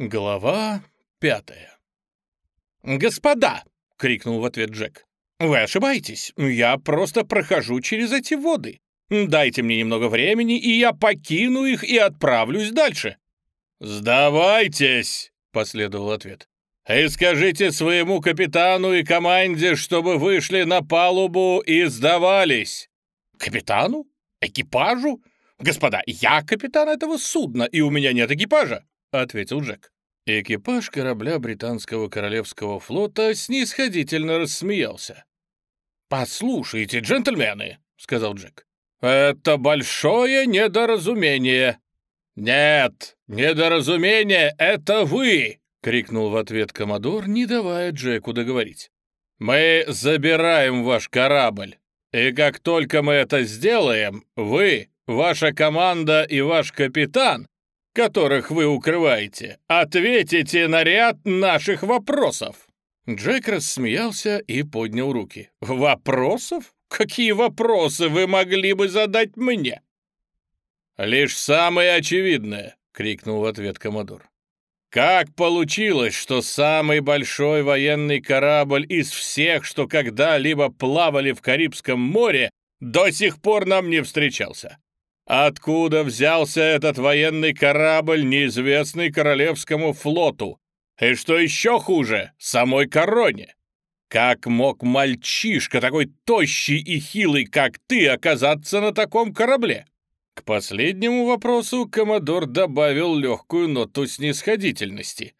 Глава пятая. «Господа!» — крикнул в ответ Джек. «Вы ошибаетесь. Я просто прохожу через эти воды. Дайте мне немного времени, и я покину их и отправлюсь дальше». «Сдавайтесь!» — последовал ответ. «И скажите своему капитану и команде, чтобы вышли на палубу и сдавались». «Капитану? Экипажу? Господа, я капитан этого судна, и у меня нет экипажа!» — ответил Джек. Экипаж корабля британского королевского флота снисходительно рассмеялся. «Послушайте, джентльмены», — сказал Джек, — «это большое недоразумение». «Нет, недоразумение — это вы!» — крикнул в ответ Комодор, не давая Джеку договорить. «Мы забираем ваш корабль, и как только мы это сделаем, вы, ваша команда и ваш капитан которых вы укрываете, ответите на ряд наших вопросов!» Джек рассмеялся и поднял руки. «Вопросов? Какие вопросы вы могли бы задать мне?» «Лишь самое очевидное!» — крикнул в ответ Комодор. «Как получилось, что самый большой военный корабль из всех, что когда-либо плавали в Карибском море, до сих пор нам не встречался? Откуда взялся этот военный корабль, неизвестный Королевскому флоту? И что еще хуже, самой короне? Как мог мальчишка, такой тощий и хилый, как ты, оказаться на таком корабле? К последнему вопросу Комодор добавил легкую ноту снисходительности.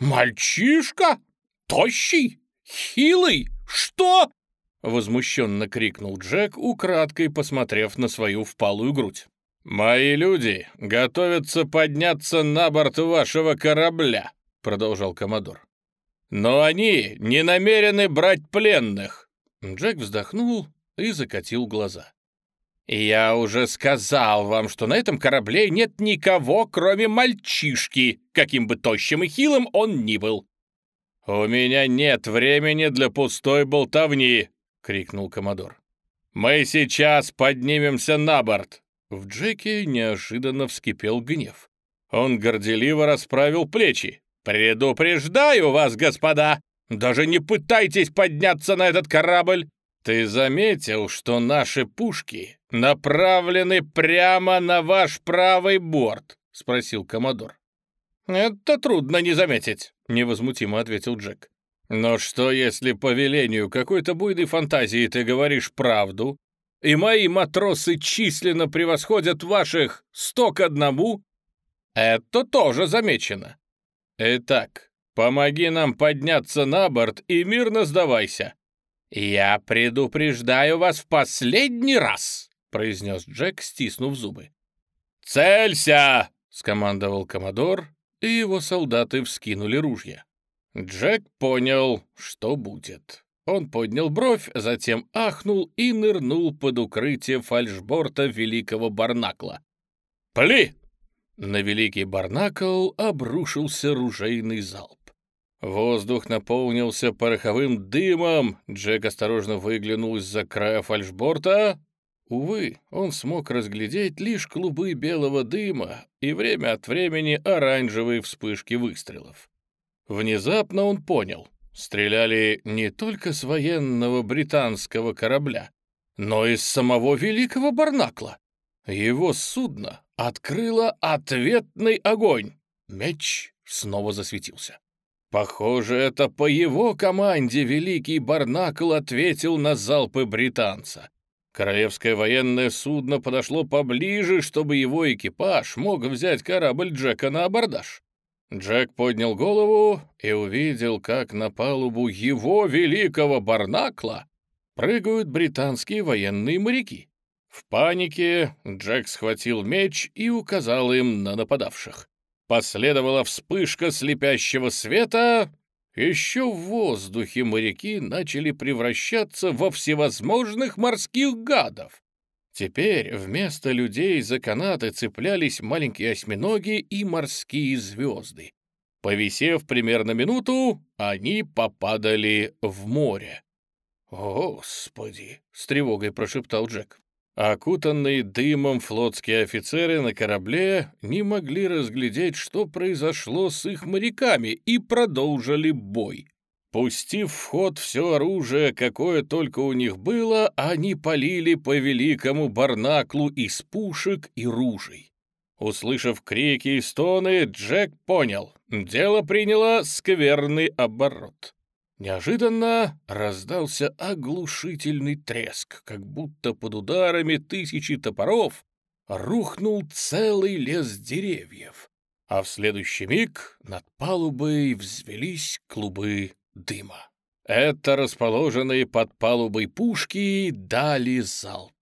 «Мальчишка? Тощий? Хилый? Что?» Возмущенно крикнул Джек, украдкой посмотрев на свою впалую грудь. «Мои люди готовятся подняться на борт вашего корабля», — продолжал Комодор. «Но они не намерены брать пленных». Джек вздохнул и закатил глаза. «Я уже сказал вам, что на этом корабле нет никого, кроме мальчишки, каким бы тощим и хилым он ни был». «У меня нет времени для пустой болтовни», — крикнул Комодор. «Мы сейчас поднимемся на борт!» В Джеке неожиданно вскипел гнев. Он горделиво расправил плечи. «Предупреждаю вас, господа! Даже не пытайтесь подняться на этот корабль! Ты заметил, что наши пушки направлены прямо на ваш правый борт?» — спросил Комодор. «Это трудно не заметить», — невозмутимо ответил Джек. Но что, если по велению какой-то буйной фантазии ты говоришь правду, и мои матросы численно превосходят ваших сто к одному? Это тоже замечено. Итак, помоги нам подняться на борт и мирно сдавайся. Я предупреждаю вас в последний раз, произнес Джек, стиснув зубы. «Целься!» — скомандовал Комодор, и его солдаты вскинули ружья. Джек понял, что будет. Он поднял бровь, затем ахнул и нырнул под укрытие фальшборта великого барнакла. «Пли!» На великий барнакл обрушился ружейный залп. Воздух наполнился пороховым дымом. Джек осторожно выглянул из-за края фальшборта. Увы, он смог разглядеть лишь клубы белого дыма и время от времени оранжевые вспышки выстрелов. Внезапно он понял, стреляли не только с военного британского корабля, но и с самого великого Барнакла. Его судно открыло ответный огонь. Меч снова засветился. Похоже, это по его команде великий Барнакл ответил на залпы британца. Королевское военное судно подошло поближе, чтобы его экипаж мог взять корабль Джека на абордаж. Джек поднял голову и увидел, как на палубу его великого барнакла прыгают британские военные моряки. В панике Джек схватил меч и указал им на нападавших. Последовала вспышка слепящего света. Еще в воздухе моряки начали превращаться во всевозможных морских гадов. Теперь вместо людей за канаты цеплялись маленькие осьминоги и морские звезды. Повисев примерно минуту, они попадали в море. «Господи!» — с тревогой прошептал Джек. Окутанные дымом флотские офицеры на корабле не могли разглядеть, что произошло с их моряками, и продолжили бой. Пустив в ход все оружие, какое только у них было, они полили по великому барнаклу из пушек и ружей. Услышав крики и стоны, Джек понял, дело приняло скверный оборот. Неожиданно раздался оглушительный треск, как будто под ударами тысячи топоров рухнул целый лес деревьев, а в следующий миг над палубой взвелись клубы дыма. Это расположенные под палубой пушки дали залп.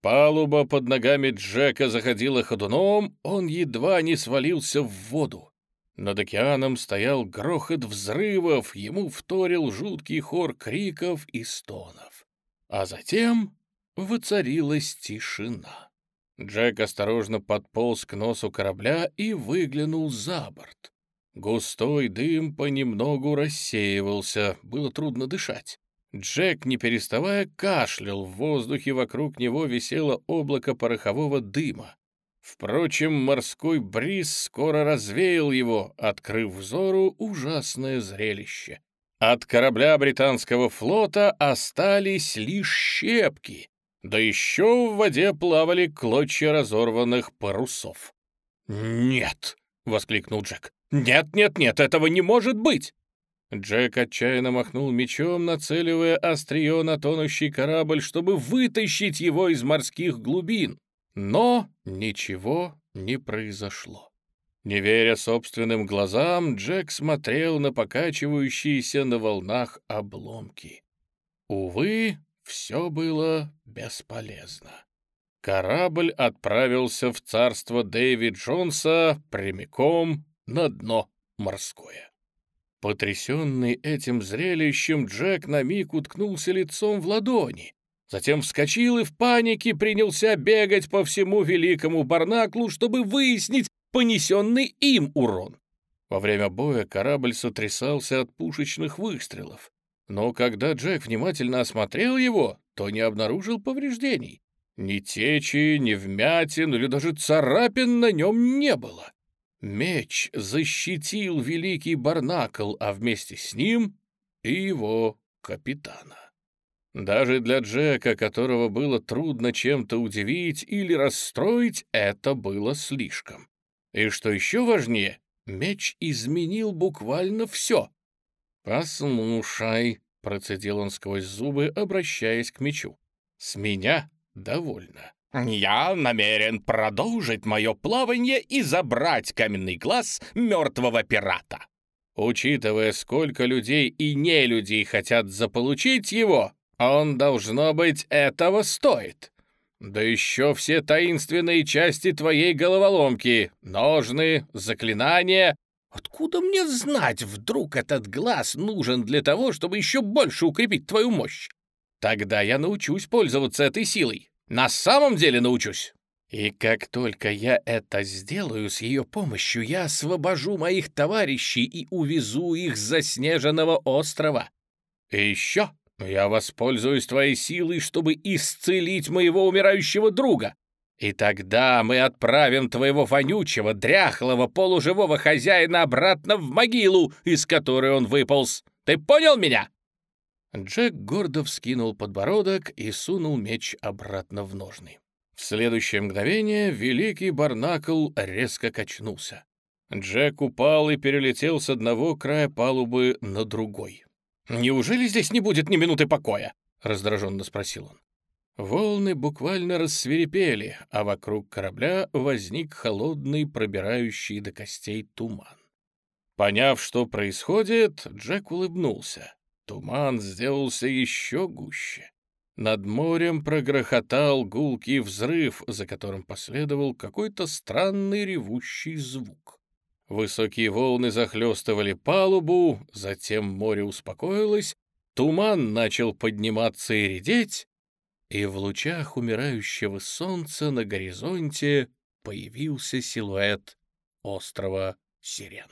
Палуба под ногами Джека заходила ходуном, он едва не свалился в воду. Над океаном стоял грохот взрывов, ему вторил жуткий хор криков и стонов. А затем воцарилась тишина. Джек осторожно подполз к носу корабля и выглянул за борт. Густой дым понемногу рассеивался, было трудно дышать. Джек, не переставая, кашлял, в воздухе вокруг него висело облако порохового дыма. Впрочем, морской бриз скоро развеял его, открыв взору ужасное зрелище. От корабля британского флота остались лишь щепки, да еще в воде плавали клочья разорванных парусов. «Нет!» — воскликнул Джек. «Нет, нет, нет, этого не может быть!» Джек отчаянно махнул мечом, нацеливая острие на тонущий корабль, чтобы вытащить его из морских глубин. Но ничего не произошло. Не веря собственным глазам, Джек смотрел на покачивающиеся на волнах обломки. Увы, все было бесполезно. Корабль отправился в царство Дэви Джонса прямиком на дно морское. Потрясенный этим зрелищем, Джек на миг уткнулся лицом в ладони, Затем вскочил и в панике принялся бегать по всему великому барнаклу, чтобы выяснить понесенный им урон. Во время боя корабль сотрясался от пушечных выстрелов. Но когда Джек внимательно осмотрел его, то не обнаружил повреждений. Ни течи, ни вмятин или даже царапин на нем не было. Меч защитил великий барнакл, а вместе с ним и его капитана. Даже для Джека, которого было трудно чем-то удивить или расстроить, это было слишком. И что еще важнее, меч изменил буквально все. «Послушай», — процедил он сквозь зубы, обращаясь к мечу, — «с меня довольно». «Я намерен продолжить мое плавание и забрать каменный глаз мертвого пирата». Учитывая, сколько людей и нелюдей хотят заполучить его, он, должно быть, этого стоит. Да еще все таинственные части твоей головоломки, ножны, заклинания. Откуда мне знать, вдруг этот глаз нужен для того, чтобы еще больше укрепить твою мощь? Тогда я научусь пользоваться этой силой. На самом деле научусь. И как только я это сделаю с ее помощью, я освобожу моих товарищей и увезу их с заснеженного острова. И еще я воспользуюсь твоей силой, чтобы исцелить моего умирающего друга. И тогда мы отправим твоего вонючего, дряхлого, полуживого хозяина обратно в могилу, из которой он выполз. Ты понял меня?» Джек гордо вскинул подбородок и сунул меч обратно в ножны. В следующее мгновение великий барнакл резко качнулся. Джек упал и перелетел с одного края палубы на другой. «Неужели здесь не будет ни минуты покоя?» — раздраженно спросил он. Волны буквально рассверепели, а вокруг корабля возник холодный, пробирающий до костей туман. Поняв, что происходит, Джек улыбнулся. Туман сделался еще гуще. Над морем прогрохотал гулкий взрыв, за которым последовал какой-то странный ревущий звук. Высокие волны захлестывали палубу, затем море успокоилось, туман начал подниматься и редеть, и в лучах умирающего солнца на горизонте появился силуэт острова Сирен.